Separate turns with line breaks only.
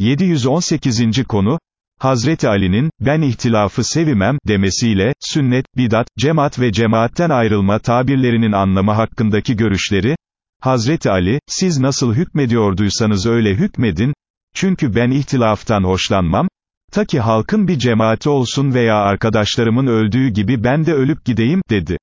718. konu, Hazreti Ali'nin, ben ihtilafı sevimem, demesiyle, sünnet, bidat, cemaat ve cemaatten ayrılma tabirlerinin anlamı hakkındaki görüşleri, Hazreti Ali, siz nasıl hükmediyorduysanız öyle hükmedin, çünkü ben ihtilaftan hoşlanmam, ta ki halkın bir cemaati olsun veya arkadaşlarımın öldüğü gibi ben de ölüp gideyim, dedi.